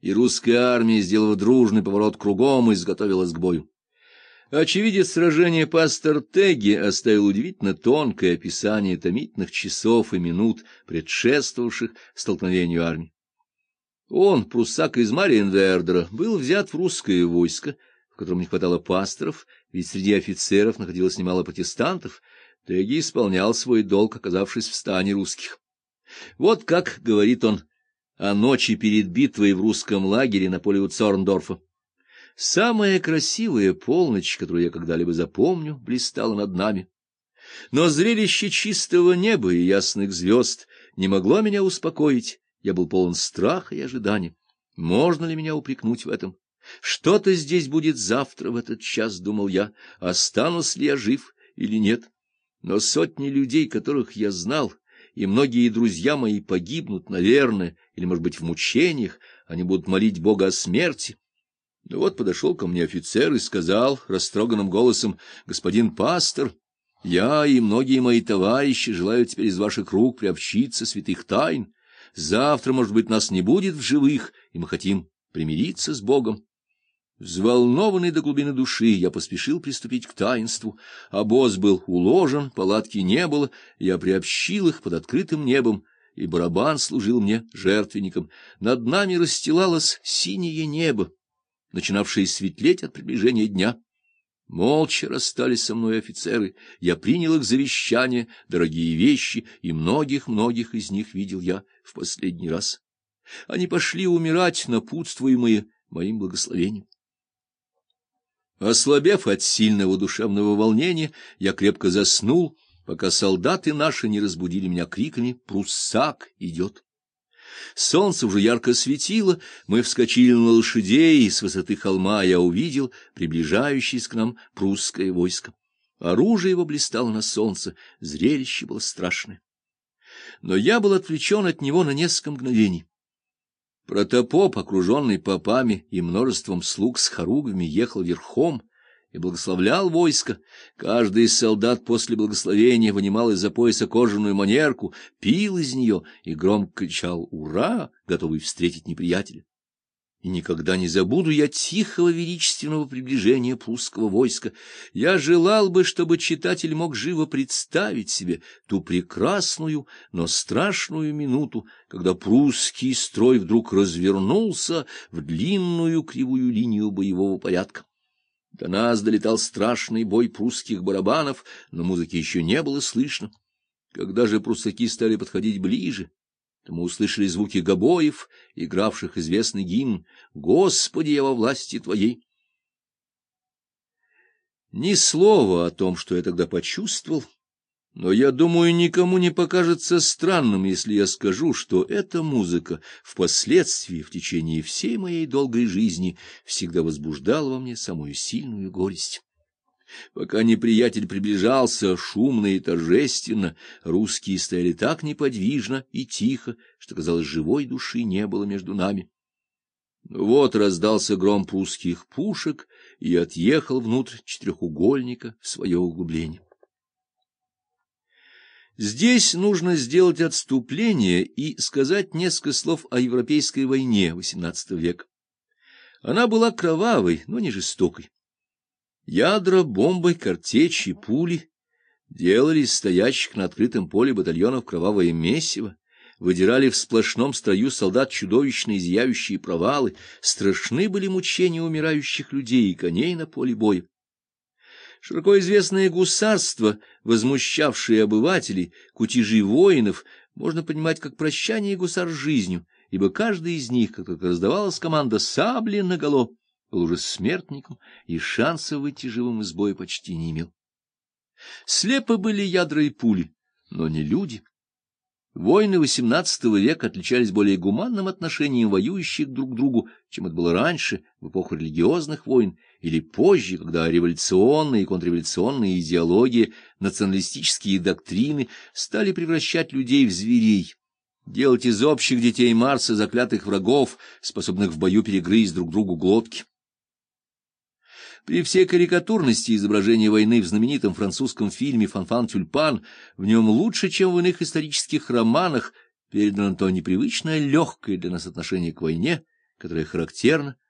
и русская армия, сделав дружный поворот кругом, изготовилась к бою. Очевидец сражения пастор Теги оставил удивительно тонкое описание томительных часов и минут, предшествовавших столкновению армий. Он, пруссак из Мариенвердера, был взят в русское войско, в котором не хватало пасторов, ведь среди офицеров находилось немало протестантов, Теги исполнял свой долг, оказавшись в стане русских. Вот как, говорит он, о ночи перед битвой в русском лагере на поле у Цорндорфа. Самая красивая полночь, которую я когда-либо запомню, блистала над нами. Но зрелище чистого неба и ясных звезд не могло меня успокоить. Я был полон страха и ожидания. Можно ли меня упрекнуть в этом? Что-то здесь будет завтра в этот час, думал я, останусь ли я жив или нет. Но сотни людей, которых я знал, и многие друзья мои погибнут, наверное, или, может быть, в мучениях, они будут молить Бога о смерти. Ну вот подошел ко мне офицер и сказал растроганным голосом, «Господин пастор, я и многие мои товарищи желают теперь из ваших рук приобщиться святых тайн. Завтра, может быть, нас не будет в живых, и мы хотим примириться с Богом». Взволнованный до глубины души, я поспешил приступить к таинству. Обоз был уложен, палатки не было, я приобщил их под открытым небом, и барабан служил мне жертвенником. Над нами расстилалось синее небо начинавшие светлеть от приближения дня. Молча расстались со мной офицеры, я принял их завещание, дорогие вещи, и многих-многих из них видел я в последний раз. Они пошли умирать, напутствуемые моим благословением. Ослабев от сильного душевного волнения, я крепко заснул, пока солдаты наши не разбудили меня криками «Пруссак идет!». Солнце уже ярко светило, мы вскочили на лошадей, и с высоты холма я увидел приближающееся к нам прусское войско. Оружие его блистало на солнце, зрелище было страшное. Но я был отвлечен от него на несколько мгновений. Протопоп, окруженный попами и множеством слуг с хоругвями, ехал верхом, и благословлял войско. Каждый из солдат после благословения вынимал из-за пояса кожаную манерку, пил из нее и громко кричал «Ура!», готовый встретить неприятеля. И никогда не забуду я тихого величественного приближения прусского войска. Я желал бы, чтобы читатель мог живо представить себе ту прекрасную, но страшную минуту, когда прусский строй вдруг развернулся в длинную кривую линию боевого порядка. До нас долетал страшный бой прусских барабанов, но музыки еще не было слышно. Когда же прусаки стали подходить ближе, мы услышали звуки гобоев, игравших известный гимн «Господи, я во власти Твоей». Ни слова о том, что я тогда почувствовал, но я думаю, никому не покажется странным, если я скажу, что эта музыка впоследствии, в течение всей моей долгой жизни, всегда возбуждала во мне самую сильную горесть. Пока неприятель приближался шумно и торжественно, русские стояли так неподвижно и тихо, что, казалось, живой души не было между нами. Вот раздался гром прусских пушек и отъехал внутрь четырехугольника в свое углубление. Здесь нужно сделать отступление и сказать несколько слов о Европейской войне XVIII века. Она была кровавой, но не жестокой. Ядра, бомбы, картечи, пули делали стоящих на открытом поле батальонов кровавое месиво, выдирали в сплошном строю солдат чудовищные зияющие провалы, страшны были мучения умирающих людей и коней на поле боя. Широко известное гусарство, возмущавшее обывателей, кутежи воинов, можно понимать как прощание гусар жизнью, ибо каждый из них, как только раздавалась команда «сабли наголо», был уже смертником и шанса выйти живым из боя почти не имел. Слепы были ядра и пули, но не люди. Войны XVIII века отличались более гуманным отношением воюющих друг к другу, чем это было раньше, в эпоху религиозных войн, или позже, когда революционные и контрреволюционные идеологии, националистические доктрины стали превращать людей в зверей, делать из общих детей Марса заклятых врагов, способных в бою перегрызть друг другу глотки. При всей карикатурности изображения войны в знаменитом французском фильме «Фанфан Тюльпан» в нем лучше, чем в иных исторических романах, передано то непривычное легкое для нас отношение к войне, которое характерно